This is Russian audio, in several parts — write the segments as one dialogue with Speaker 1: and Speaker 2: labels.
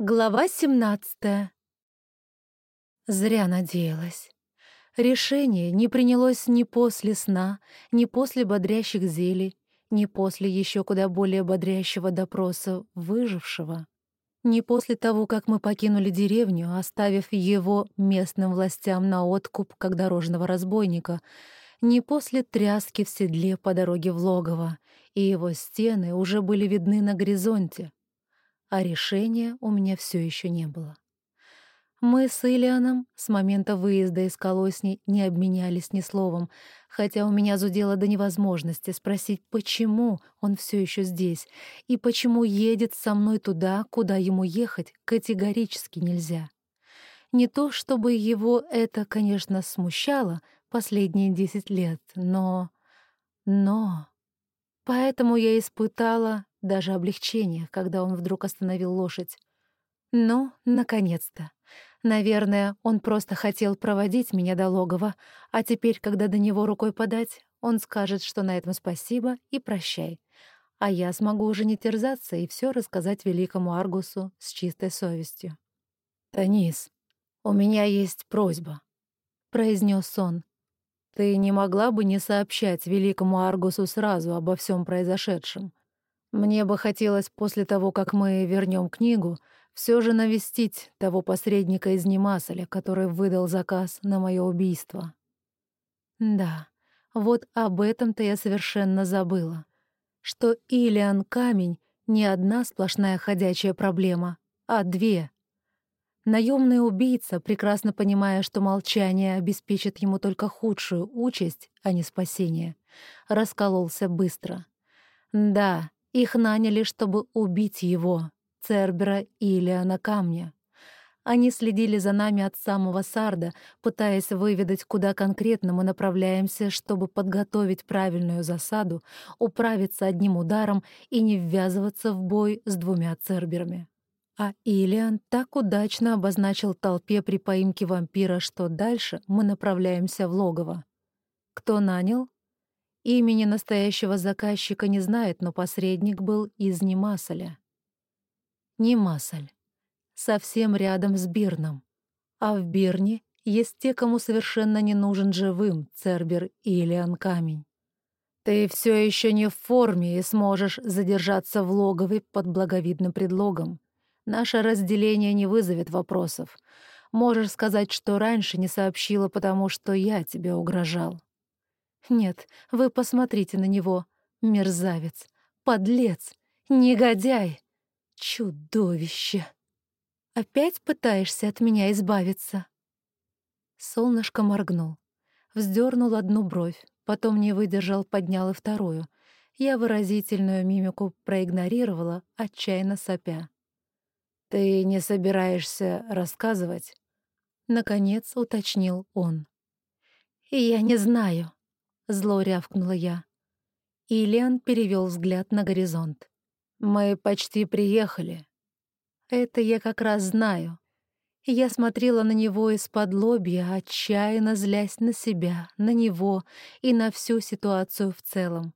Speaker 1: Глава 17 Зря надеялась. Решение не принялось ни после сна, ни после бодрящих зелий, ни после еще куда более бодрящего допроса выжившего, ни после того, как мы покинули деревню, оставив его местным властям на откуп как дорожного разбойника, ни после тряски в седле по дороге в логово, и его стены уже были видны на горизонте — а решения у меня все еще не было. Мы с Ильяном с момента выезда из Колосни не обменялись ни словом, хотя у меня зудело до невозможности спросить, почему он все еще здесь и почему едет со мной туда, куда ему ехать категорически нельзя. Не то чтобы его это, конечно, смущало последние десять лет, но... но... Поэтому я испытала даже облегчение, когда он вдруг остановил лошадь. Ну, наконец-то. Наверное, он просто хотел проводить меня до логова, а теперь, когда до него рукой подать, он скажет, что на этом спасибо и прощай. А я смогу уже не терзаться и все рассказать великому Аргусу с чистой совестью. «Танис, у меня есть просьба», — произнес он. «Ты не могла бы не сообщать великому Аргусу сразу обо всем произошедшем? Мне бы хотелось после того, как мы вернем книгу, все же навестить того посредника из Немасаля, который выдал заказ на мое убийство. Да, вот об этом-то я совершенно забыла. Что Илиан Камень — не одна сплошная ходячая проблема, а две. Наемный убийца, прекрасно понимая, что молчание обеспечит ему только худшую участь, а не спасение, раскололся быстро. Да, их наняли, чтобы убить его, Цербера или на камне. Они следили за нами от самого Сарда, пытаясь выведать, куда конкретно мы направляемся, чтобы подготовить правильную засаду, управиться одним ударом и не ввязываться в бой с двумя Церберами. А Илиан так удачно обозначил толпе при поимке вампира, что дальше мы направляемся в логово. Кто нанял? Имени настоящего заказчика не знает, но посредник был из Немасаля. Немасаль. Совсем рядом с Бирном. А в Бирне есть те, кому совершенно не нужен живым Цербер и Илиан Камень. Ты все еще не в форме и сможешь задержаться в логове под благовидным предлогом. Наше разделение не вызовет вопросов. Можешь сказать, что раньше не сообщила, потому что я тебе угрожал. Нет, вы посмотрите на него. Мерзавец, подлец, негодяй, чудовище. Опять пытаешься от меня избавиться?» Солнышко моргнул. Вздернул одну бровь, потом не выдержал, поднял и вторую. Я выразительную мимику проигнорировала, отчаянно сопя. «Ты не собираешься рассказывать?» Наконец уточнил он. «Я не знаю», Зло рявкнула я. Ильян перевел взгляд на горизонт. «Мы почти приехали». «Это я как раз знаю». Я смотрела на него из-под лобья, отчаянно злясь на себя, на него и на всю ситуацию в целом.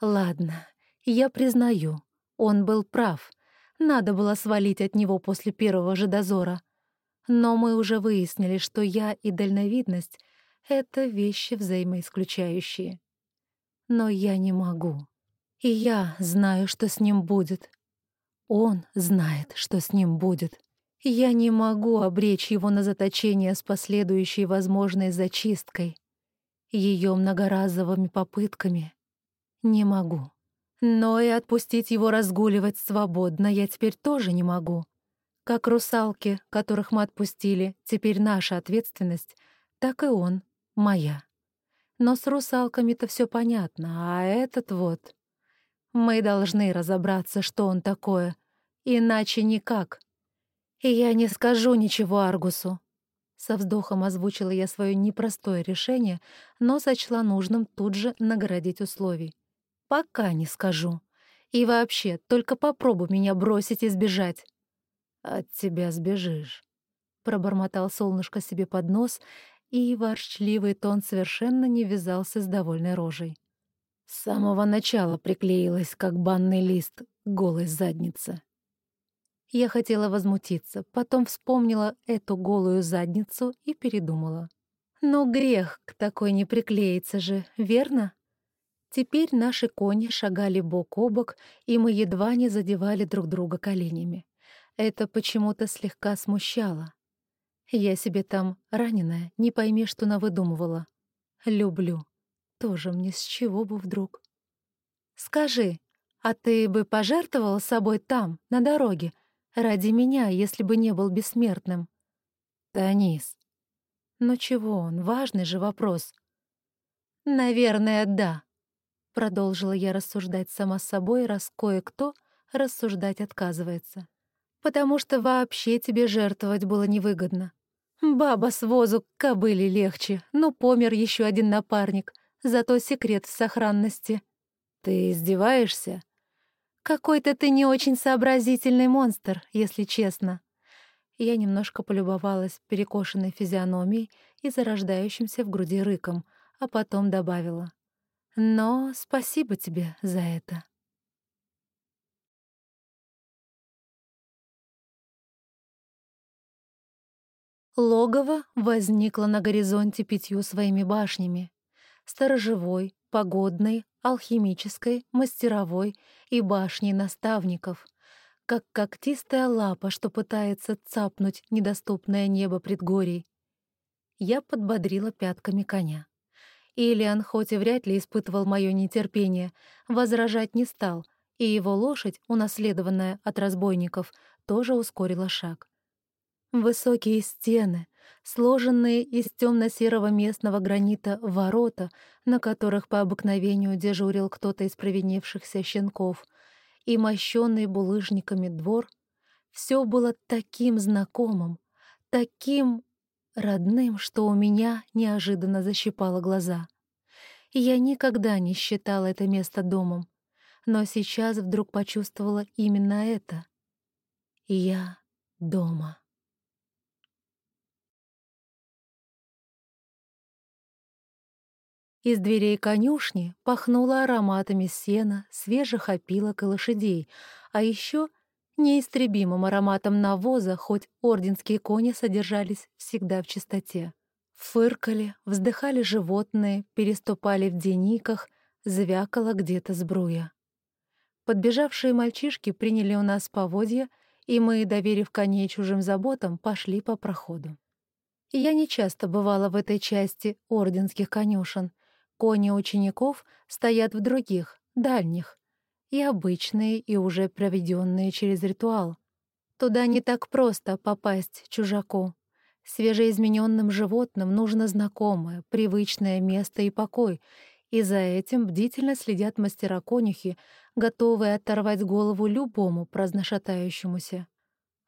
Speaker 1: Ладно, я признаю, он был прав. Надо было свалить от него после первого же дозора. Но мы уже выяснили, что я и дальновидность это вещи взаимоисключающие. Но я не могу. И я знаю, что с ним будет. Он знает, что с ним будет. Я не могу обречь его на заточение с последующей возможной зачисткой, ее многоразовыми попытками. Не могу. Но и отпустить его разгуливать свободно я теперь тоже не могу. Как русалки, которых мы отпустили, теперь наша ответственность, так и он моя. Но с русалками-то все понятно, а этот вот... Мы должны разобраться, что он такое, иначе никак. И я не скажу ничего Аргусу. Со вздохом озвучила я свое непростое решение, но сочла нужным тут же наградить условий. Пока не скажу. И вообще, только попробуй меня бросить и сбежать. От тебя сбежишь, пробормотал солнышко себе под нос и ворчливый тон совершенно не вязался с довольной рожей. С самого начала приклеилась, как банный лист, голой задница. Я хотела возмутиться, потом вспомнила эту голую задницу и передумала. Но грех к такой не приклеится же, верно? Теперь наши кони шагали бок о бок, и мы едва не задевали друг друга коленями. Это почему-то слегка смущало. Я себе там, раненая, не пойми, что навыдумывала. Люблю. Тоже мне с чего бы вдруг. Скажи, а ты бы пожертвовал собой там, на дороге, ради меня, если бы не был бессмертным? Танис, но чего он? Важный же вопрос. Наверное, да. Продолжила я рассуждать сама с собой, раз кое-кто рассуждать отказывается. Потому что вообще тебе жертвовать было невыгодно. Баба с возу кобыли легче, но помер еще один напарник, зато секрет в сохранности. Ты издеваешься? Какой-то ты не очень сообразительный монстр, если честно. Я немножко полюбовалась перекошенной физиономией и зарождающимся в груди рыком, а потом добавила. «Но спасибо тебе за это». Логово возникло на горизонте пятью своими башнями. Сторожевой, погодной, алхимической, мастеровой и башней наставников — как когтистая лапа, что пытается цапнуть недоступное небо предгорий. Я подбодрила пятками коня. Ильян, хоть и вряд ли испытывал мое нетерпение, возражать не стал, и его лошадь, унаследованная от разбойников, тоже ускорила шаг. Высокие стены, сложенные из темно-серого местного гранита ворота, на которых по обыкновению дежурил кто-то из провинившихся щенков — и мощенный булыжниками двор, все было таким знакомым, таким родным, что у меня неожиданно защипало глаза. я никогда не считала это место домом, но сейчас вдруг почувствовала именно это. Я дома. Из дверей конюшни пахнуло ароматами сена, свежих опилок и лошадей, а еще неистребимым ароматом навоза, хоть орденские кони содержались всегда в чистоте. Фыркали, вздыхали животные, переступали в дениках, звякало где-то сбруя. Подбежавшие мальчишки приняли у нас поводья, и мы, доверив коней чужим заботам, пошли по проходу. Я не часто бывала в этой части орденских конюшен, Кони учеников стоят в других, дальних, и обычные, и уже проведенные через ритуал. Туда не так просто попасть чужаку. Свежеизмененным животным нужно знакомое, привычное место и покой, и за этим бдительно следят мастера-конюхи, готовые оторвать голову любому праздношатающемуся.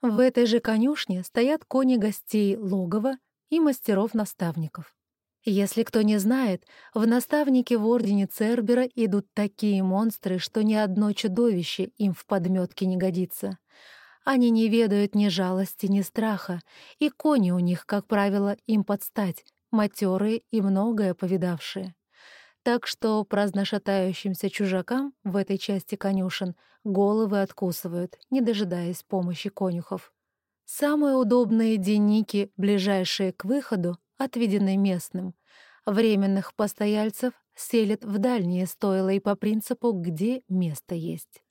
Speaker 1: В этой же конюшне стоят кони гостей логова и мастеров-наставников. Если кто не знает, в наставнике в Ордене Цербера идут такие монстры, что ни одно чудовище им в подметке не годится. Они не ведают ни жалости, ни страха, и кони у них, как правило, им подстать, матерые и многое повидавшие. Так что праздношатающимся чужакам в этой части конюшен головы откусывают, не дожидаясь помощи конюхов. Самые удобные денники, ближайшие к выходу, отведены местным. Временных постояльцев селят в дальние стойла и по принципу «где место есть».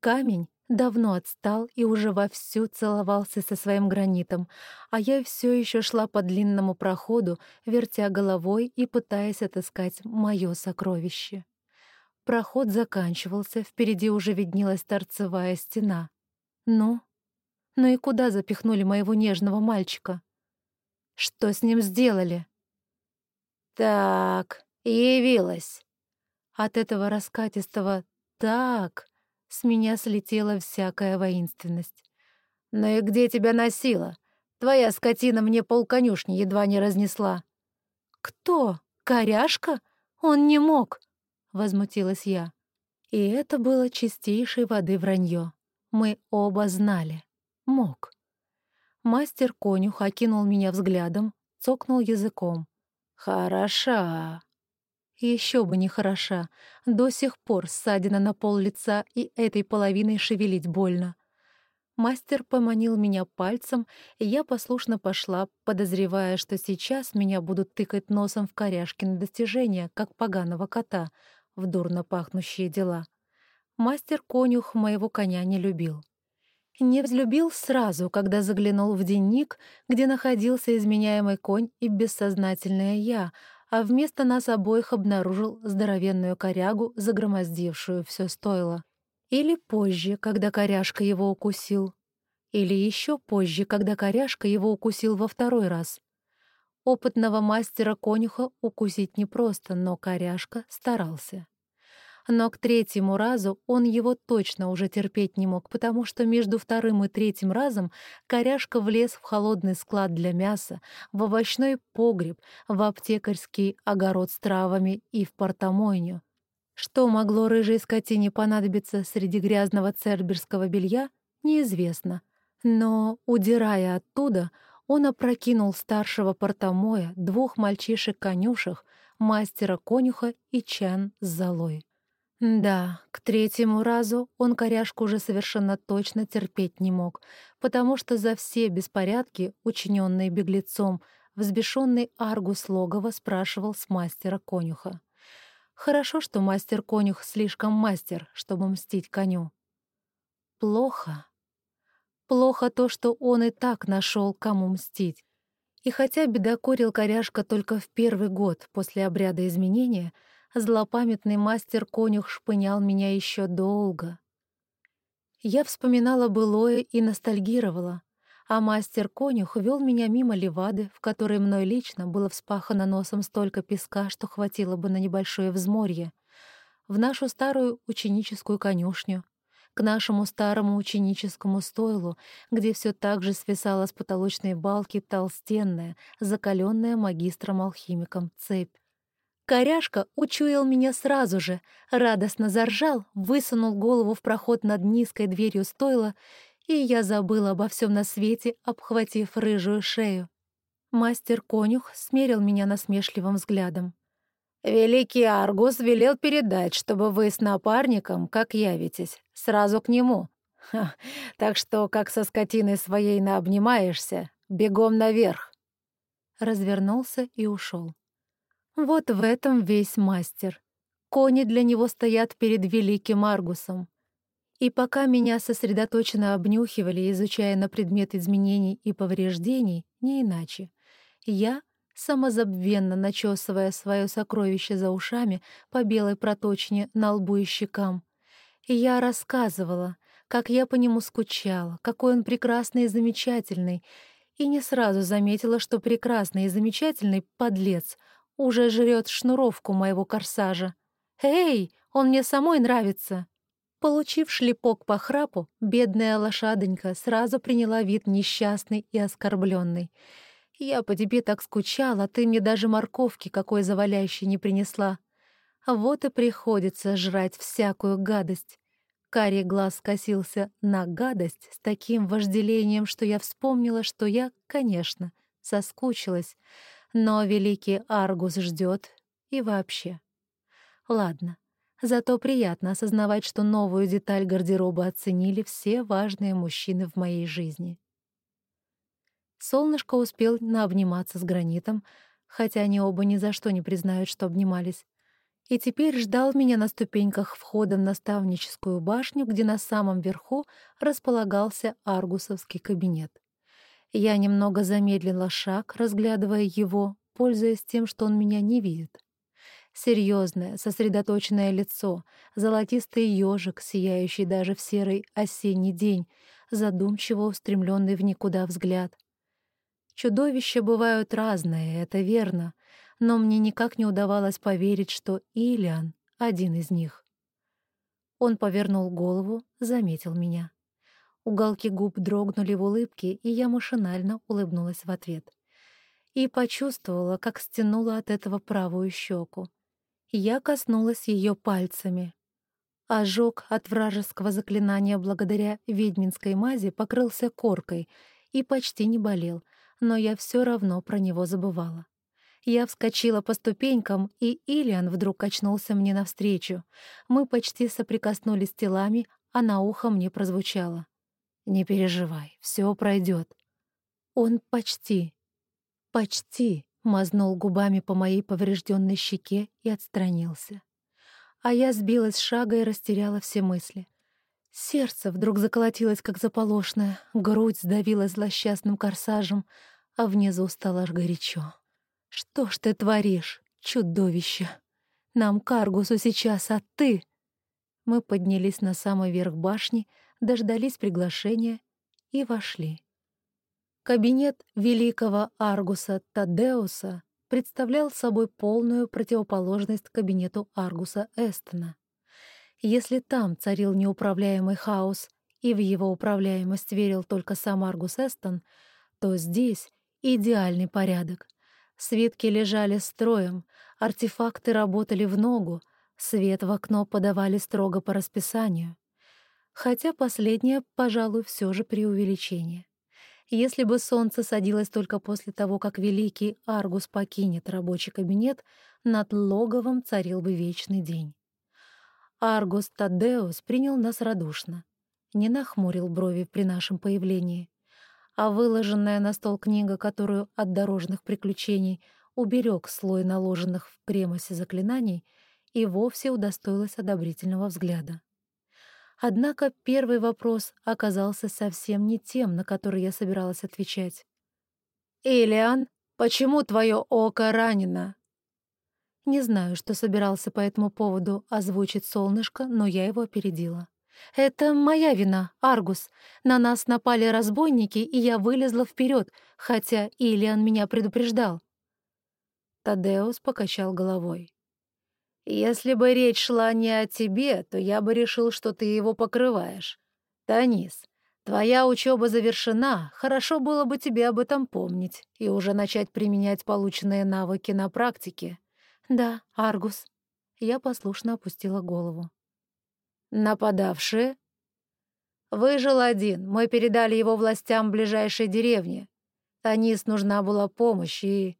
Speaker 1: Камень давно отстал и уже вовсю целовался со своим гранитом, а я все еще шла по длинному проходу, вертя головой и пытаясь отыскать мое сокровище. Проход заканчивался, впереди уже виднелась торцевая стена. Ну? Ну и куда запихнули моего нежного мальчика? Что с ним сделали? Так, явилась. От этого раскатистого «так» с меня слетела всякая воинственность. «Ну и где тебя носила? Твоя скотина мне полконюшни едва не разнесла». «Кто? Коряшка? Он не мог!» — возмутилась я. И это было чистейшей воды вранье. Мы оба знали. Мог. Мастер-конюх окинул меня взглядом, цокнул языком. «Хороша!» Еще бы не хороша. До сих пор ссадина на пол лица и этой половиной шевелить больно. Мастер поманил меня пальцем, и я послушно пошла, подозревая, что сейчас меня будут тыкать носом в коряшкины достижения, как поганого кота, в дурно пахнущие дела. Мастер-конюх моего коня не любил. Не взлюбил сразу, когда заглянул в денник, где находился изменяемый конь и бессознательное я, а вместо нас обоих обнаружил здоровенную корягу, загромоздившую все стойло. Или позже, когда коряшка его укусил. Или еще позже, когда коряшка его укусил во второй раз. Опытного мастера-конюха укусить непросто, но коряшка старался. Но к третьему разу он его точно уже терпеть не мог, потому что между вторым и третьим разом коряшка влез в холодный склад для мяса, в овощной погреб, в аптекарский огород с травами и в портомойню. Что могло рыжей скотине понадобиться среди грязного церберского белья, неизвестно. Но, удирая оттуда, он опрокинул старшего портомоя, двух мальчишек-конюшек, мастера-конюха и чан с золой. Да, к третьему разу он коряшку уже совершенно точно терпеть не мог, потому что за все беспорядки, учиненные беглецом, взбешенный Аргус Логова спрашивал с мастера-конюха. Хорошо, что мастер-конюх слишком мастер, чтобы мстить коню. Плохо. Плохо то, что он и так нашел, кому мстить. И хотя бедокурил коряшка только в первый год после обряда изменения, злопамятный мастер-конюх шпынял меня еще долго. Я вспоминала былое и ностальгировала, а мастер-конюх вел меня мимо левады, в которой мной лично было вспахано носом столько песка, что хватило бы на небольшое взморье, в нашу старую ученическую конюшню, к нашему старому ученическому стойлу, где все так же свисала с потолочной балки толстенная, закаленная магистром-алхимиком цепь. Коряшка учуял меня сразу же, радостно заржал, высунул голову в проход над низкой дверью стойла и я забыла обо всем на свете, обхватив рыжую шею. Мастер-конюх смерил меня насмешливым взглядом. «Великий Аргус велел передать, чтобы вы с напарником, как явитесь, сразу к нему. Ха, так что, как со скотиной своей наобнимаешься, бегом наверх». Развернулся и ушел. Вот в этом весь мастер. Кони для него стоят перед великим Аргусом. И пока меня сосредоточенно обнюхивали, изучая на предмет изменений и повреждений, не иначе, я, самозабвенно начесывая свое сокровище за ушами по белой проточне на лбу и щекам, я рассказывала, как я по нему скучала, какой он прекрасный и замечательный, и не сразу заметила, что прекрасный и замечательный подлец уже жрет шнуровку моего корсажа. «Эй, он мне самой нравится!» Получив шлепок по храпу, бедная лошадонька сразу приняла вид несчастный и оскорбленный. «Я по тебе так скучала, ты мне даже морковки какой заваляющей не принесла. Вот и приходится жрать всякую гадость». Карий глаз скосился на гадость с таким вожделением, что я вспомнила, что я, конечно, соскучилась, но великий Аргус ждет и вообще. Ладно, Зато приятно осознавать, что новую деталь гардероба оценили все важные мужчины в моей жизни. Солнышко успел наобниматься с гранитом, хотя они оба ни за что не признают, что обнимались, и теперь ждал меня на ступеньках входа в наставническую башню, где на самом верху располагался аргусовский кабинет. Я немного замедлила шаг, разглядывая его, пользуясь тем, что он меня не видит. Серьезное, сосредоточенное лицо, золотистый ежик, сияющий даже в серый осенний день, задумчиво устремленный в никуда взгляд. Чудовища бывают разные, это верно, но мне никак не удавалось поверить, что Илиан — один из них. Он повернул голову, заметил меня. Уголки губ дрогнули в улыбке, и я машинально улыбнулась в ответ. И почувствовала, как стянула от этого правую щеку. Я коснулась ее пальцами. Ожог от вражеского заклинания благодаря ведьминской мази покрылся коркой и почти не болел, но я все равно про него забывала. Я вскочила по ступенькам, и Илиан вдруг качнулся мне навстречу. Мы почти соприкоснулись телами, а на ухо мне прозвучало. Не переживай, все пройдет. Он почти, почти мазнул губами по моей поврежденной щеке и отстранился. А я сбилась с шага и растеряла все мысли. Сердце вдруг заколотилось, как заполошное, грудь сдавилась злосчастным корсажем, а внизу стало аж горячо. «Что ж ты творишь, чудовище? Нам Каргусу сейчас, а ты...» Мы поднялись на самый верх башни, дождались приглашения и вошли. Кабинет великого Аргуса Тадеуса представлял собой полную противоположность кабинету Аргуса Эстона. Если там царил неуправляемый хаос, и в его управляемость верил только сам Аргус Эстон, то здесь идеальный порядок. Свитки лежали строем, артефакты работали в ногу, свет в окно подавали строго по расписанию. Хотя последнее, пожалуй, все же преувеличение. Если бы солнце садилось только после того, как великий Аргус покинет рабочий кабинет, над логовом царил бы вечный день. Аргус Тадеус принял нас радушно, не нахмурил брови при нашем появлении, а выложенная на стол книга, которую от дорожных приключений уберег слой наложенных в премосе заклинаний, и вовсе удостоилась одобрительного взгляда. Однако первый вопрос оказался совсем не тем, на который я собиралась отвечать. «Илиан, почему твое око ранено?» Не знаю, что собирался по этому поводу озвучить солнышко, но я его опередила. «Это моя вина, Аргус. На нас напали разбойники, и я вылезла вперед, хотя Илиан меня предупреждал». Тадеус покачал головой. Если бы речь шла не о тебе, то я бы решил, что ты его покрываешь. Танис, твоя учеба завершена, хорошо было бы тебе об этом помнить и уже начать применять полученные навыки на практике. Да, Аргус. Я послушно опустила голову. Нападавшие? Выжил один, мы передали его властям ближайшей деревни. Танис нужна была помощь, и...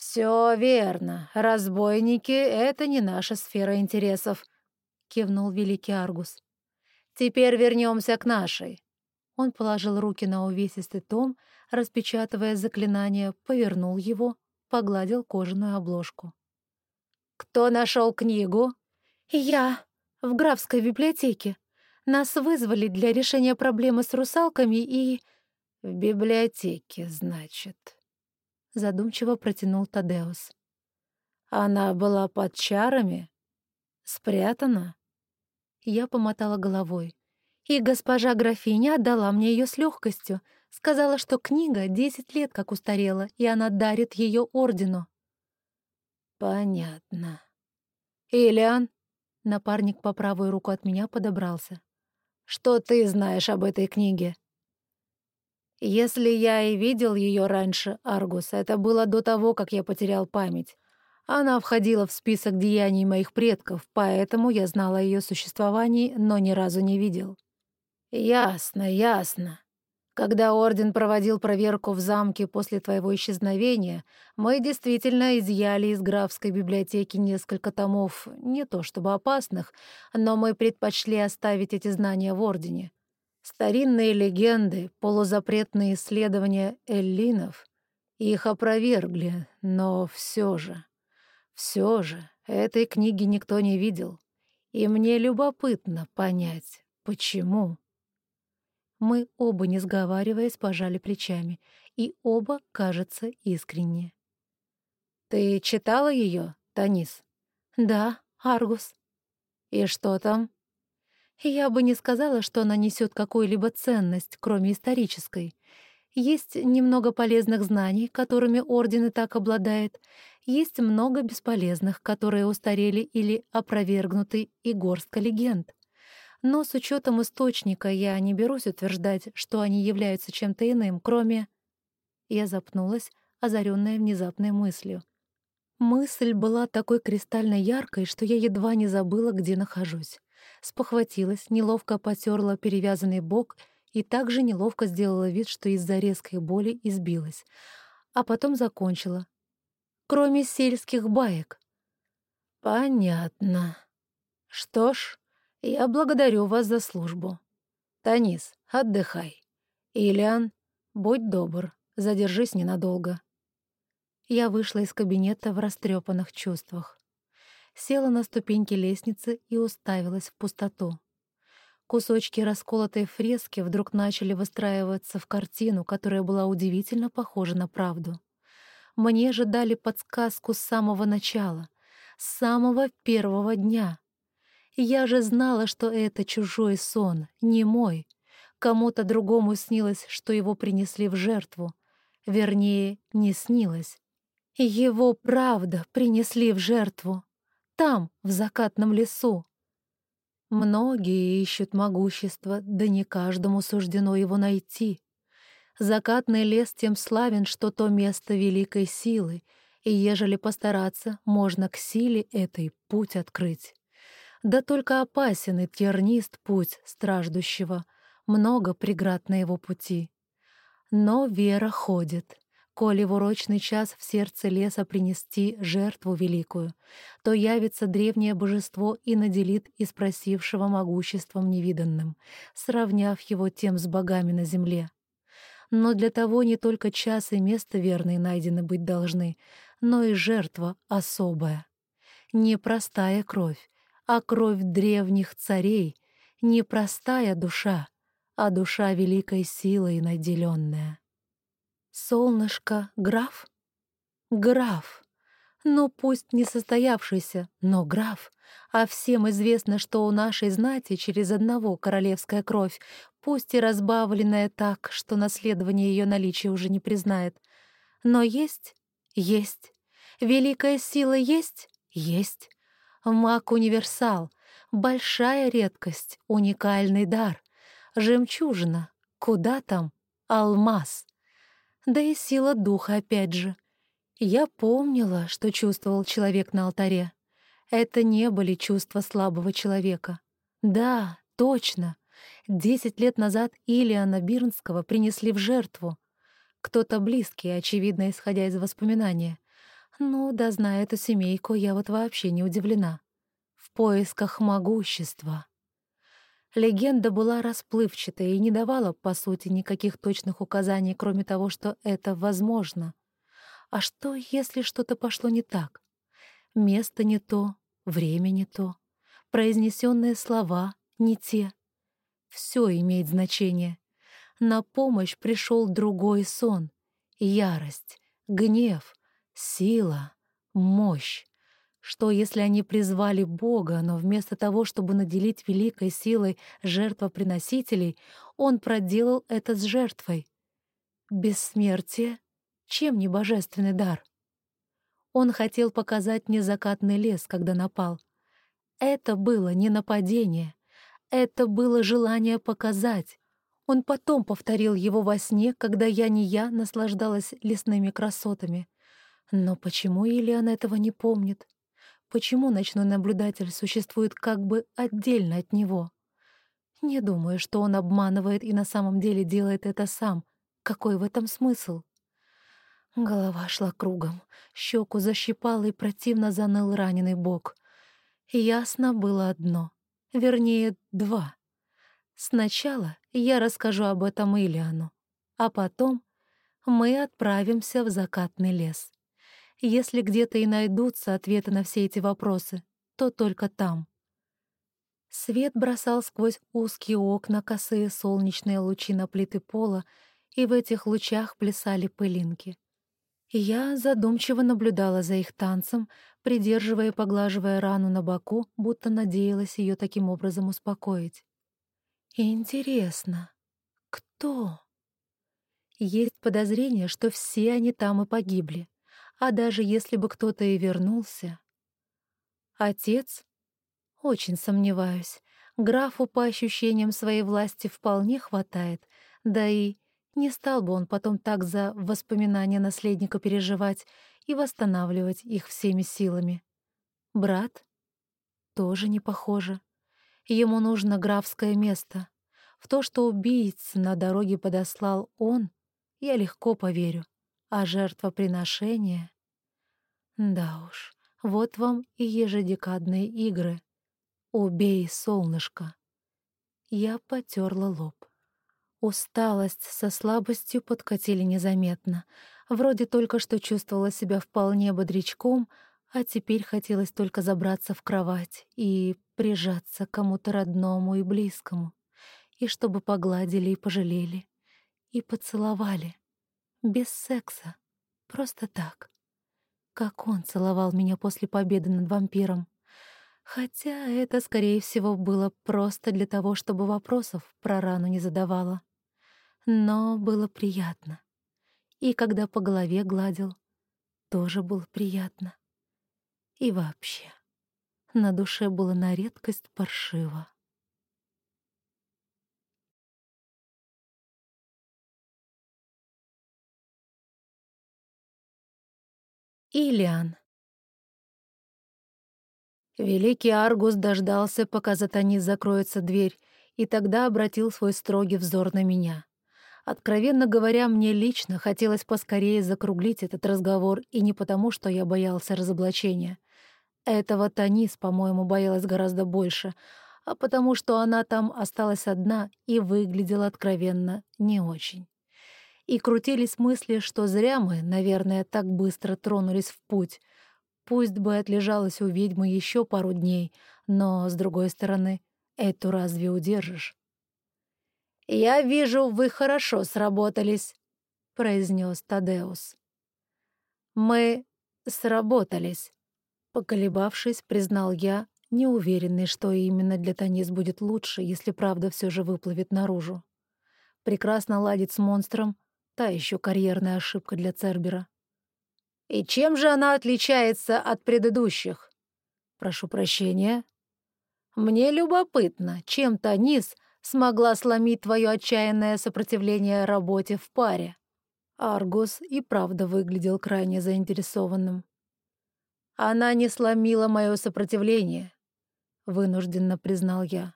Speaker 1: «Все верно. Разбойники — это не наша сфера интересов», — кивнул великий Аргус. «Теперь вернемся к нашей». Он положил руки на увесистый том, распечатывая заклинание, повернул его, погладил кожаную обложку. «Кто нашел книгу?» «Я. В графской библиотеке. Нас вызвали для решения проблемы с русалками и...» «В библиотеке, значит», — задумчиво протянул Тадеус. «Она была под чарами? Спрятана?» Я помотала головой. И госпожа графиня отдала мне ее с легкостью. Сказала, что книга десять лет как устарела, и она дарит ее ордену. «Понятно. Ильян?» Напарник по правую руку от меня подобрался. «Что ты знаешь об этой книге?» Если я и видел ее раньше, Аргус, это было до того, как я потерял память. Она входила в список деяний моих предков, поэтому я знал о ее существовании, но ни разу не видел. Ясно, ясно. Когда Орден проводил проверку в замке после твоего исчезновения, мы действительно изъяли из графской библиотеки несколько томов, не то чтобы опасных, но мы предпочли оставить эти знания в Ордене. Старинные легенды, полузапретные исследования эллинов их опровергли, но все же, все же этой книги никто не видел, и мне любопытно понять, почему. Мы оба, не сговариваясь, пожали плечами, и оба, кажется, искренне. «Ты читала ее, Танис?» «Да, Аргус». «И что там?» Я бы не сказала, что она несет какую-либо ценность, кроме исторической. Есть немного полезных знаний, которыми Орден и так обладает, есть много бесполезных, которые устарели или опровергнуты, и горстка легенд. Но с учетом источника я не берусь утверждать, что они являются чем-то иным, кроме... Я запнулась, озаренная внезапной мыслью. Мысль была такой кристально яркой, что я едва не забыла, где нахожусь спохватилась, неловко потерла перевязанный бок и также неловко сделала вид, что из-за резкой боли избилась. А потом закончила. Кроме сельских баек. «Понятно. Что ж, я благодарю вас за службу. Танис, отдыхай. Ильян, будь добр, задержись ненадолго». Я вышла из кабинета в растрепанных чувствах. Села на ступеньки лестницы и уставилась в пустоту. Кусочки расколотой фрески вдруг начали выстраиваться в картину, которая была удивительно похожа на правду. Мне же дали подсказку с самого начала, с самого первого дня. Я же знала, что это чужой сон, не мой. Кому-то другому снилось, что его принесли в жертву. Вернее, не снилось. Его правда принесли в жертву. Там, в закатном лесу. Многие ищут могущество, да не каждому суждено его найти. Закатный лес тем славен, что то место великой силы, и ежели постараться, можно к силе этой путь открыть. Да только опасен и тернист путь страждущего, много преград на его пути. Но вера ходит, Коли в урочный час в сердце леса принести жертву великую, то явится древнее божество и наделит испросившего могуществом невиданным, сравняв его тем с богами на земле. Но для того не только час и место верные найдены быть должны, но и жертва особая. Не простая кровь, а кровь древних царей, не простая душа, а душа великой силой наделенная. Солнышко, граф? Граф. Ну, пусть не состоявшийся, но граф. А всем известно, что у нашей знати через одного королевская кровь, пусть и разбавленная так, что наследование ее наличия уже не признает. Но есть? Есть. Великая сила есть? Есть. Маг-универсал. Большая редкость, уникальный дар. Жемчужина. Куда там? Алмаз да и сила духа опять же. Я помнила, что чувствовал человек на алтаре. Это не были чувства слабого человека. Да, точно. Десять лет назад Илиана Бирнского принесли в жертву. Кто-то близкий, очевидно, исходя из воспоминания. Ну, да зная эту семейку, я вот вообще не удивлена. В поисках могущества. Легенда была расплывчатой и не давала, по сути, никаких точных указаний, кроме того, что это возможно. А что, если что-то пошло не так? Место не то, время не то, произнесенные слова не те. Все имеет значение. На помощь пришел другой сон. Ярость, гнев, сила, мощь. Что, если они призвали Бога, но вместо того, чтобы наделить великой силой жертвоприносителей, он проделал это с жертвой? Бессмертие? Чем не божественный дар? Он хотел показать мне закатный лес, когда напал. Это было не нападение. Это было желание показать. Он потом повторил его во сне, когда я не я наслаждалась лесными красотами. Но почему Ильян этого не помнит? Почему ночной наблюдатель существует как бы отдельно от него? Не думаю, что он обманывает и на самом деле делает это сам. Какой в этом смысл? Голова шла кругом, щеку защипал и противно заныл раненый бок. Ясно было одно, вернее, два. Сначала я расскажу об этом Ильяну, а потом мы отправимся в закатный лес. Если где-то и найдутся ответы на все эти вопросы, то только там. Свет бросал сквозь узкие окна косые солнечные лучи на плиты пола, и в этих лучах плясали пылинки. Я задумчиво наблюдала за их танцем, придерживая и поглаживая рану на боку, будто надеялась ее таким образом успокоить. Интересно, кто? Есть подозрение, что все они там и погибли. А даже если бы кто-то и вернулся... Отец? Очень сомневаюсь. Графу по ощущениям своей власти вполне хватает, да и не стал бы он потом так за воспоминания наследника переживать и восстанавливать их всеми силами. Брат? Тоже не похоже. Ему нужно графское место. В то, что убийц на дороге подослал он, я легко поверю а жертвоприношение... Да уж, вот вам и ежедекадные игры. Убей, солнышко. Я потерла лоб. Усталость со слабостью подкатили незаметно. Вроде только что чувствовала себя вполне бодрячком, а теперь хотелось только забраться в кровать и прижаться к кому-то родному и близкому, и чтобы погладили и пожалели, и поцеловали. Без секса. Просто так. Как он целовал меня после победы над вампиром. Хотя это, скорее всего, было просто для того, чтобы вопросов про рану не задавала. Но было приятно. И когда по голове гладил, тоже было приятно. И вообще, на душе было на редкость паршиво. Илиан. Великий Аргус дождался, пока за Танис закроется дверь, и тогда обратил свой строгий взор на меня. Откровенно говоря, мне лично хотелось поскорее закруглить этот разговор, и не потому, что я боялся разоблачения. Этого Танис, по-моему, боялась гораздо больше, а потому что она там осталась одна и выглядела откровенно не очень и крутились мысли, что зря мы, наверное, так быстро тронулись в путь. Пусть бы отлежалась у ведьмы еще пару дней, но, с другой стороны, эту разве удержишь? «Я вижу, вы хорошо сработались», — произнес Тадеус. «Мы сработались», — поколебавшись, признал я, неуверенный, что именно для Танис будет лучше, если правда все же выплывет наружу. Прекрасно ладить с монстром, Та еще карьерная ошибка для Цербера. «И чем же она отличается от предыдущих?» «Прошу прощения». «Мне любопытно, чем Танис смогла сломить твое отчаянное сопротивление работе в паре?» Аргус и правда выглядел крайне заинтересованным. «Она не сломила мое сопротивление», — вынужденно признал я.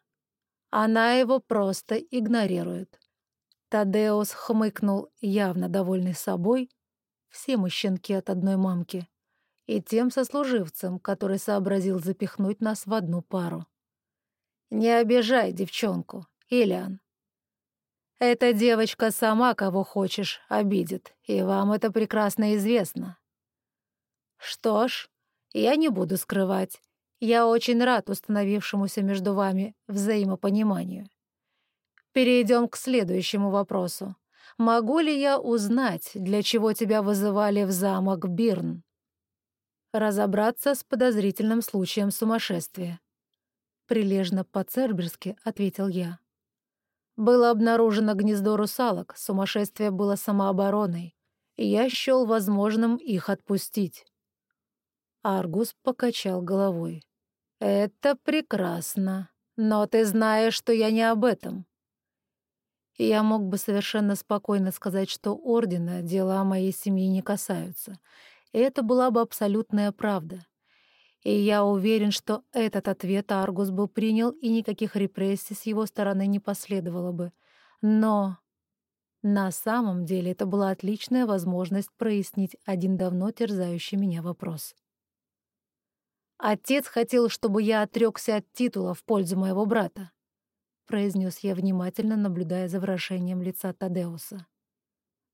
Speaker 1: «Она его просто игнорирует». Тадеус хмыкнул, явно довольный собой, все мы щенки от одной мамки, и тем сослуживцем, который сообразил запихнуть нас в одну пару. «Не обижай девчонку, Ильян. Эта девочка сама кого хочешь обидит, и вам это прекрасно известно. Что ж, я не буду скрывать, я очень рад установившемуся между вами взаимопониманию. Перейдем к следующему вопросу. Могу ли я узнать, для чего тебя вызывали в замок Бирн? Разобраться с подозрительным случаем сумасшествия. Прилежно по-церберски ответил я. Было обнаружено гнездо русалок, сумасшествие было самообороной, и я счел возможным их отпустить. Аргус покачал головой. «Это прекрасно, но ты знаешь, что я не об этом и я мог бы совершенно спокойно сказать, что Ордена дела моей семьи не касаются. И это была бы абсолютная правда. И я уверен, что этот ответ Аргус бы принял, и никаких репрессий с его стороны не последовало бы. Но на самом деле это была отличная возможность прояснить один давно терзающий меня вопрос. Отец хотел, чтобы я отрекся от титула в пользу моего брата. — произнес я, внимательно наблюдая за выражением лица Тадеуса.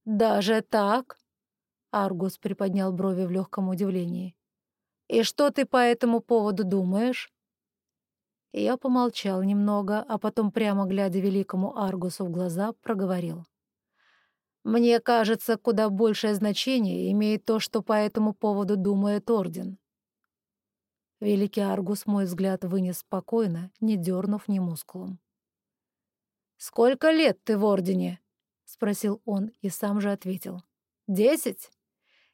Speaker 1: «Даже так?» — Аргус приподнял брови в легком удивлении. «И что ты по этому поводу думаешь?» Я помолчал немного, а потом, прямо глядя великому Аргусу в глаза, проговорил. «Мне кажется, куда большее значение имеет то, что по этому поводу думает Орден». Великий Аргус мой взгляд вынес спокойно, не дернув ни мускулом. «Сколько лет ты в Ордене?» — спросил он и сам же ответил. «Десять?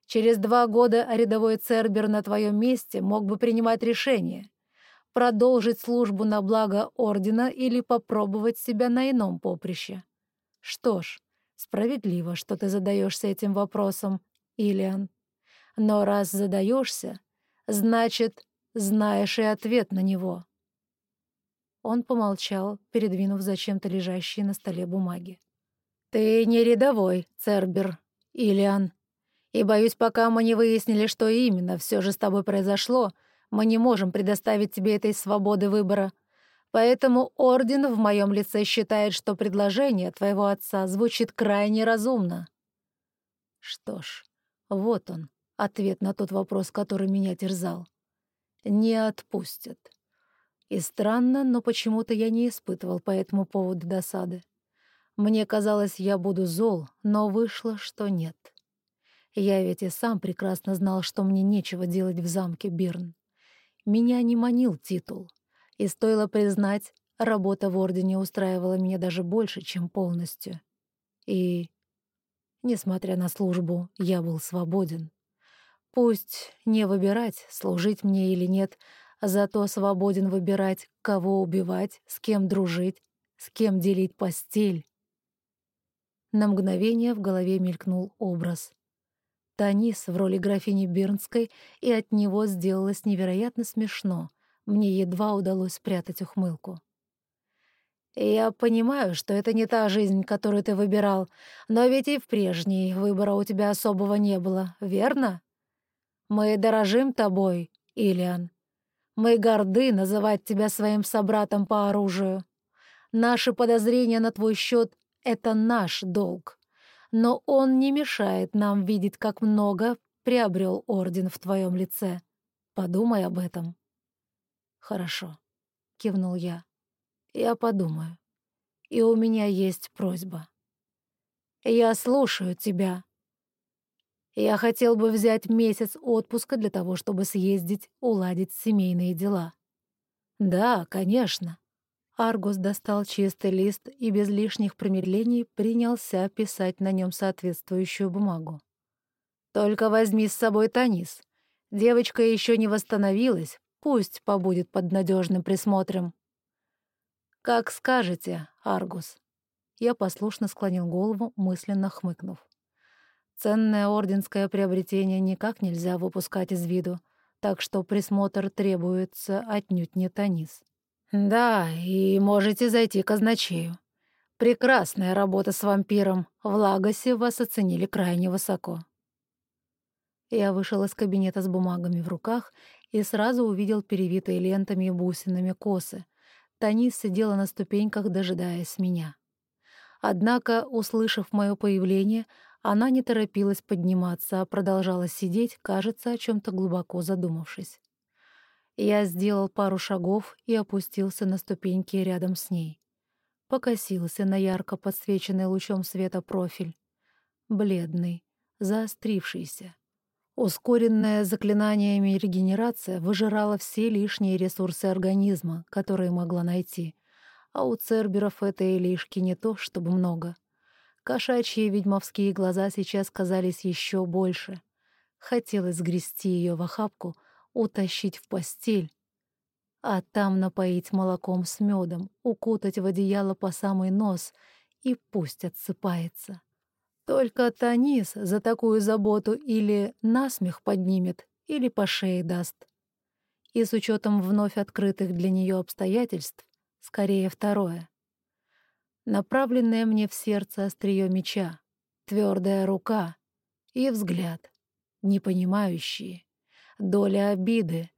Speaker 1: Через два года рядовой Цербер на твоем месте мог бы принимать решение, продолжить службу на благо Ордена или попробовать себя на ином поприще. Что ж, справедливо, что ты задаешься этим вопросом, Илиан. Но раз задаешься, значит, знаешь и ответ на него. Он помолчал, передвинув зачем-то лежащие на столе бумаги. «Ты не рядовой, Цербер, Илиан. И, боюсь, пока мы не выяснили, что именно все же с тобой произошло, мы не можем предоставить тебе этой свободы выбора, Поэтому Орден в моем лице считает, что предложение твоего отца звучит крайне разумно. Что ж, вот он, ответ на тот вопрос, который меня терзал. Не отпустят. И странно, но почему-то я не испытывал по этому поводу досады. Мне казалось, я буду зол, но вышло, что нет. Я ведь и сам прекрасно знал, что мне нечего делать в замке Бирн. Меня не манил титул. И стоило признать, работа в Ордене устраивала меня даже больше, чем полностью. И, несмотря на службу, я был свободен. Пусть не выбирать, служить мне или нет, зато свободен выбирать, кого убивать, с кем дружить, с кем делить постель. На мгновение в голове мелькнул образ. Танис в роли графини Бирнской, и от него сделалось невероятно смешно. Мне едва удалось спрятать ухмылку. «Я понимаю, что это не та жизнь, которую ты выбирал, но ведь и в прежней выбора у тебя особого не было, верно? Мы дорожим тобой, Илиан. Мы горды называть тебя своим собратом по оружию. Наши подозрения на твой счет — это наш долг. Но он не мешает нам видеть, как много приобрел Орден в твоем лице. Подумай об этом». «Хорошо», — кивнул я. «Я подумаю. И у меня есть просьба». «Я слушаю тебя». «Я хотел бы взять месяц отпуска для того, чтобы съездить, уладить семейные дела». «Да, конечно». Аргус достал чистый лист и без лишних промедлений принялся писать на нем соответствующую бумагу. «Только возьми с собой Танис. Девочка еще не восстановилась, Пусть побудет под надежным присмотром. «Как скажете, Аргус». Я послушно склонил голову, мысленно хмыкнув. Ценное орденское приобретение никак нельзя выпускать из виду, так что присмотр требуется отнюдь не Танис. «Да, и можете зайти к казначею. Прекрасная работа с вампиром. В Лагосе вас оценили крайне высоко». Я вышел из кабинета с бумагами в руках и сразу увидел перевитые лентами и бусинами косы. Танис сидела на ступеньках, дожидаясь меня. Однако, услышав мое появление, она не торопилась подниматься, а продолжала сидеть, кажется, о чем то глубоко задумавшись. Я сделал пару шагов и опустился на ступеньки рядом с ней. Покосился на ярко подсвеченный лучом света профиль. Бледный, заострившийся. Ускоренная заклинаниями регенерация выжирала все лишние ресурсы организма, которые могла найти. А у церберов этой лишки не то, чтобы много. Кошачьи ведьмовские глаза сейчас казались еще больше. Хотелось сгрести ее в охапку, утащить в постель, а там напоить молоком с медом, укутать в одеяло по самый нос и пусть отсыпается. Только Танис за такую заботу или насмех поднимет, или по шее даст. И с учетом вновь открытых для нее обстоятельств, скорее второе. Направленное мне в сердце острие меча, твердая рука и взгляд, непонимающие, доля обиды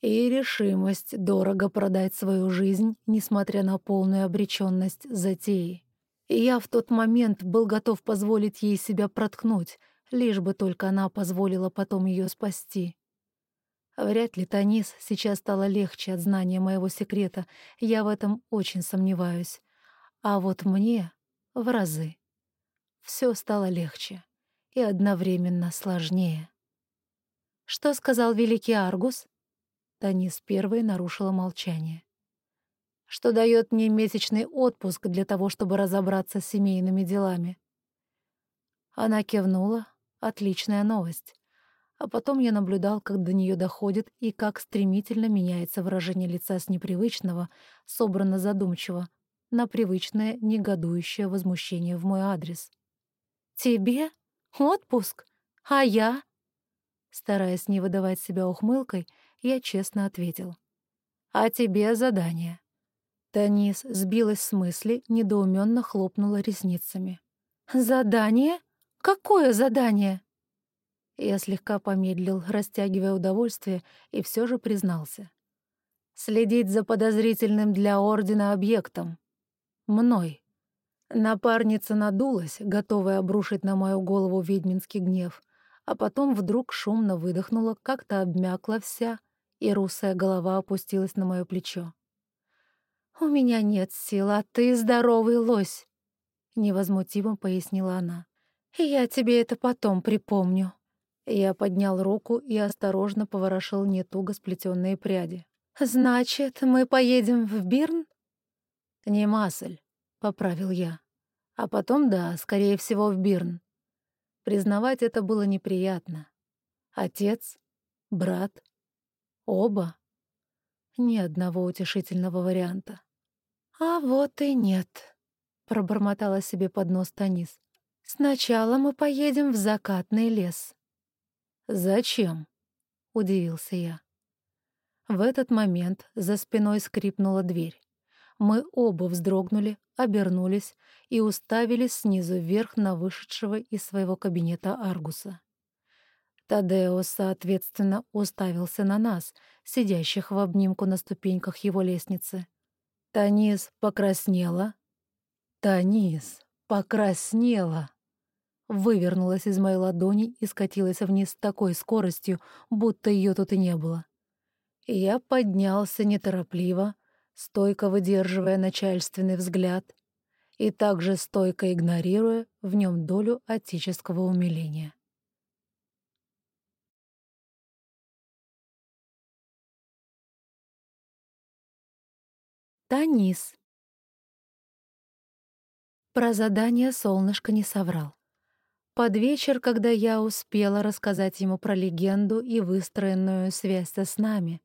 Speaker 1: и решимость дорого продать свою жизнь, несмотря на полную обреченность затеи. Я в тот момент был готов позволить ей себя проткнуть, лишь бы только она позволила потом ее спасти. Вряд ли Танис сейчас стало легче от знания моего секрета, я в этом очень сомневаюсь. А вот мне — в разы. Все стало легче и одновременно сложнее. «Что сказал великий Аргус?» Танис первой нарушила молчание что дает мне месячный отпуск для того, чтобы разобраться с семейными делами. Она кивнула. Отличная новость. А потом я наблюдал, как до нее доходит и как стремительно меняется выражение лица с непривычного, собрано задумчиво, на привычное негодующее возмущение в мой адрес. «Тебе? Отпуск? А я?» Стараясь не выдавать себя ухмылкой, я честно ответил. «А тебе задание». Танис сбилась с мысли, недоуменно хлопнула ресницами. «Задание? Какое задание?» Я слегка помедлил, растягивая удовольствие, и все же признался. Следить за подозрительным для Ордена объектом. Мной. Напарница надулась, готовая обрушить на мою голову ведьминский гнев, а потом вдруг шумно выдохнула, как-то обмякла вся, и русая голова опустилась на мое плечо. «У меня нет сил, а ты здоровый лось», — невозмутимо пояснила она. «Я тебе это потом припомню». Я поднял руку и осторожно поворошил нетуго сплетенные пряди. «Значит, мы поедем в Бирн?» «Не Масль», — поправил я. «А потом, да, скорее всего, в Бирн». Признавать это было неприятно. Отец, брат, оба. Ни одного утешительного варианта. «А вот и нет», — пробормотала себе под нос Танис. «Сначала мы поедем в закатный лес». «Зачем?» — удивился я. В этот момент за спиной скрипнула дверь. Мы оба вздрогнули, обернулись и уставились снизу вверх на вышедшего из своего кабинета Аргуса. Тадео, соответственно, уставился на нас, сидящих в обнимку на ступеньках его лестницы. Танис покраснела. Танис покраснела. Вывернулась из моей ладони и скатилась вниз с такой скоростью, будто ее тут и не было. Я поднялся неторопливо, стойко выдерживая начальственный взгляд и также стойко игнорируя в нем долю отеческого умиления. Танис. Про задание солнышко не соврал. Под вечер, когда я успела рассказать ему про легенду и выстроенную связь со снами,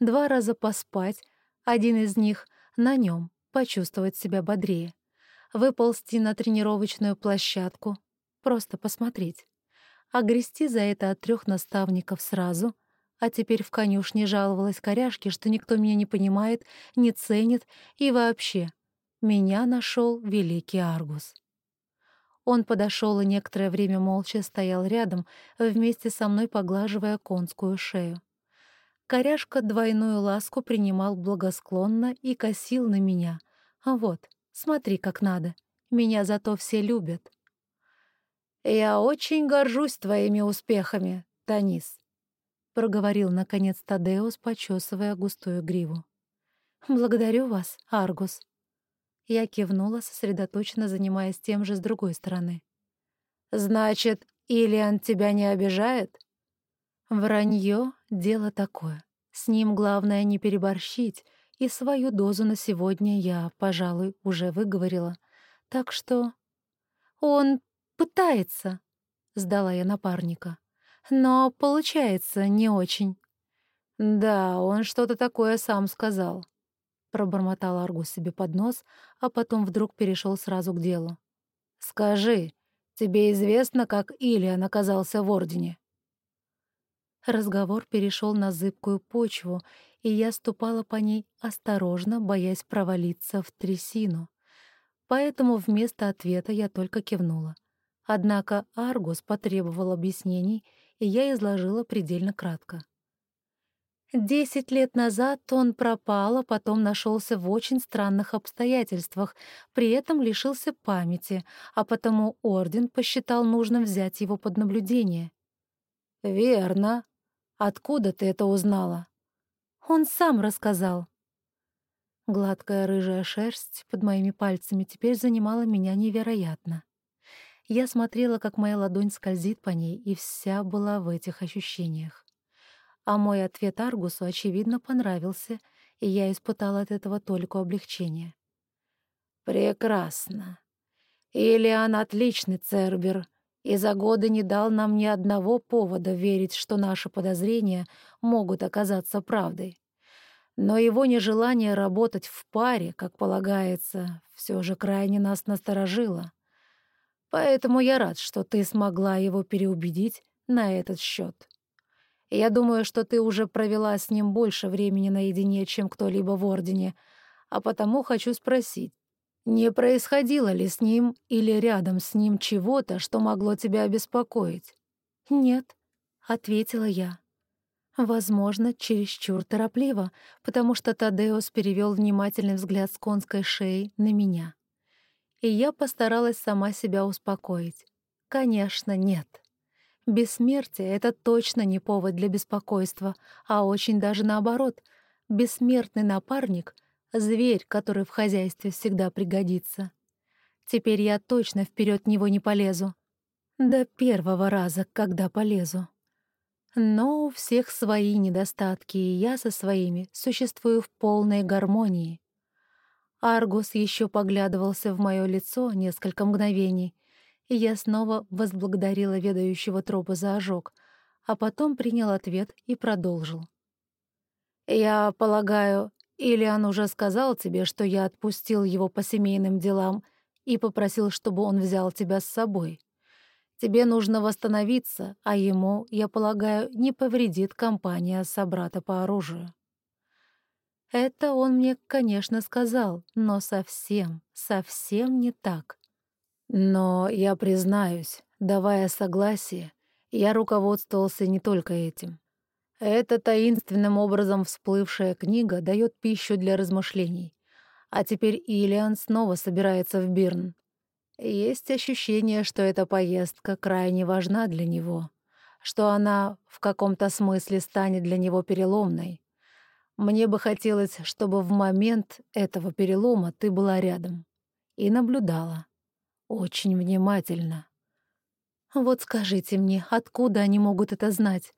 Speaker 1: два раза поспать, один из них — на нем, почувствовать себя бодрее, выползти на тренировочную площадку, просто посмотреть, а за это от трех наставников сразу — а теперь в конюшне жаловалась коряшке, что никто меня не понимает, не ценит и вообще. Меня нашел великий Аргус. Он подошел и некоторое время молча стоял рядом, вместе со мной поглаживая конскую шею. Коряшка двойную ласку принимал благосклонно и косил на меня. А вот, смотри, как надо. Меня зато все любят. «Я очень горжусь твоими успехами, Танис», — проговорил, наконец, Тадеус, почесывая густую гриву. «Благодарю вас, Аргус». Я кивнула, сосредоточенно занимаясь тем же с другой стороны. «Значит, Илиан тебя не обижает?» Вранье — дело такое. С ним главное не переборщить, и свою дозу на сегодня я, пожалуй, уже выговорила. Так что... «Он пытается», — сдала я напарника но получается не очень». «Да, он что-то такое сам сказал», — пробормотал Аргус себе под нос, а потом вдруг перешел сразу к делу. «Скажи, тебе известно, как Ильян оказался в Ордене?» Разговор перешел на зыбкую почву, и я ступала по ней осторожно, боясь провалиться в трясину. Поэтому вместо ответа я только кивнула. Однако Аргус потребовал объяснений — и я изложила предельно кратко. Десять лет назад он пропал, а потом нашелся в очень странных обстоятельствах, при этом лишился памяти, а потому Орден посчитал нужным взять его под наблюдение. «Верно. Откуда ты это узнала?» «Он сам рассказал». Гладкая рыжая шерсть под моими пальцами теперь занимала меня невероятно. Я смотрела, как моя ладонь скользит по ней, и вся была в этих ощущениях. А мой ответ Аргусу, очевидно, понравился, и я испытала от этого только облегчение. «Прекрасно. Илиан отличный Цербер, и за годы не дал нам ни одного повода верить, что наши подозрения могут оказаться правдой. Но его нежелание работать в паре, как полагается, все же крайне нас насторожило. Поэтому я рад, что ты смогла его переубедить на этот счет. Я думаю, что ты уже провела с ним больше времени наедине, чем кто-либо в Ордене, а потому хочу спросить, не происходило ли с ним или рядом с ним чего-то, что могло тебя обеспокоить? «Нет», — ответила я. Возможно, чересчур торопливо, потому что Тадеус перевел внимательный взгляд с конской шеи на меня. И я постаралась сама себя успокоить. Конечно, нет. Бессмертие — это точно не повод для беспокойства, а очень даже наоборот. Бессмертный напарник — зверь, который в хозяйстве всегда пригодится. Теперь я точно вперед него не полезу. До первого раза, когда полезу. Но у всех свои недостатки, и я со своими существую в полной гармонии. Аргус еще поглядывался в мое лицо несколько мгновений, и я снова возблагодарила ведающего тропа за ожог, а потом принял ответ и продолжил. «Я полагаю, Ильян уже сказал тебе, что я отпустил его по семейным делам и попросил, чтобы он взял тебя с собой. Тебе нужно восстановиться, а ему, я полагаю, не повредит компания собрата по оружию». Это он мне, конечно, сказал, но совсем, совсем не так. Но я признаюсь, давая согласие, я руководствовался не только этим. Эта таинственным образом всплывшая книга дает пищу для размышлений. А теперь Ильян снова собирается в Бирн. Есть ощущение, что эта поездка крайне важна для него, что она в каком-то смысле станет для него переломной. Мне бы хотелось, чтобы в момент этого перелома ты была рядом и наблюдала. Очень внимательно. Вот скажите мне, откуда они могут это знать?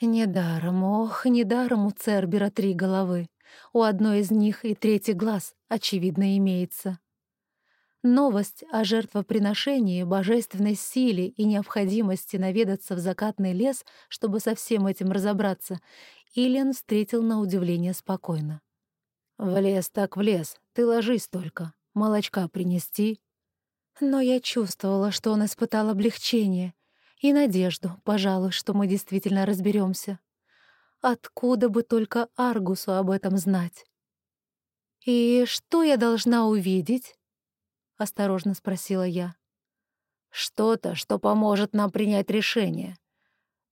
Speaker 1: Недаром, ох, недаром у Цербера три головы. У одной из них и третий глаз, очевидно, имеется. Новость о жертвоприношении, божественной силе и необходимости наведаться в закатный лес, чтобы со всем этим разобраться, Ильян встретил на удивление спокойно. «В лес так в лес, ты ложись только, молочка принести». Но я чувствовала, что он испытал облегчение и надежду, пожалуй, что мы действительно разберемся. Откуда бы только Аргусу об этом знать? «И что я должна увидеть?» — осторожно спросила я. «Что-то, что поможет нам принять решение»,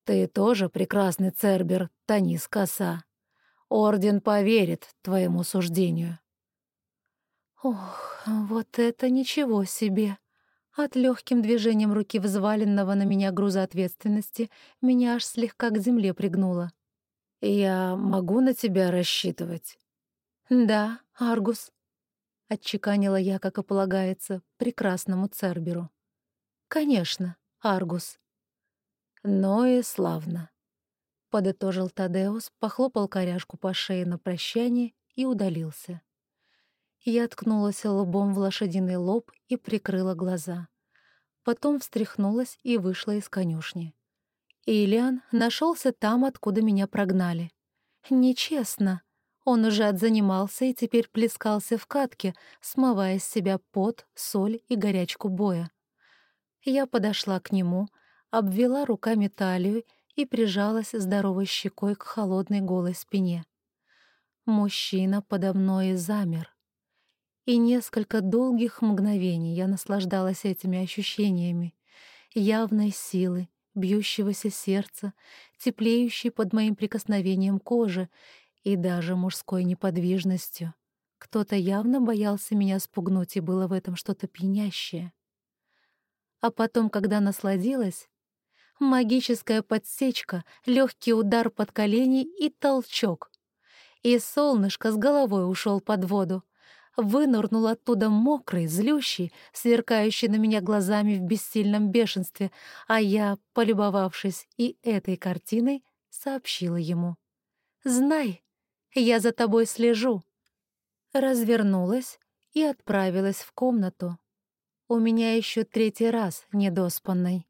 Speaker 1: ты тоже прекрасный Цербер, Танис Коса. Орден поверит твоему суждению. Ох, вот это ничего себе! От легким движением руки взваленного на меня груза ответственности меня аж слегка к земле пригнуло. «Я могу на тебя рассчитывать?» «Да, Аргус», — отчеканила я, как и полагается, прекрасному Церберу. «Конечно, Аргус». Но и славно. Подытожил Тадеус, похлопал коряшку по шее на прощание и удалился. Я ткнулась лбом в лошадиный лоб и прикрыла глаза. Потом встряхнулась и вышла из конюшни. Ильян нашелся там, откуда меня прогнали. Нечестно. Он уже отзанимался и теперь плескался в катке, смывая с себя пот, соль и горячку боя. Я подошла к нему — обвела руками талию и прижалась здоровой щекой к холодной голой спине. Мужчина подо мной замер. И несколько долгих мгновений я наслаждалась этими ощущениями. Явной силы, бьющегося сердца, теплеющей под моим прикосновением кожи и даже мужской неподвижностью. Кто-то явно боялся меня спугнуть, и было в этом что-то пьянящее. А потом, когда насладилась, Магическая подсечка, легкий удар под колени и толчок. И солнышко с головой ушел под воду. Вынырнул оттуда мокрый, злющий, сверкающий на меня глазами в бессильном бешенстве, а я, полюбовавшись и этой картиной, сообщила ему. «Знай, я за тобой слежу». Развернулась и отправилась в комнату. У меня еще третий раз недоспанной.